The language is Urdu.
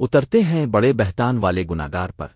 اترتے ہیں بڑے بہتان والے گناگار پر۔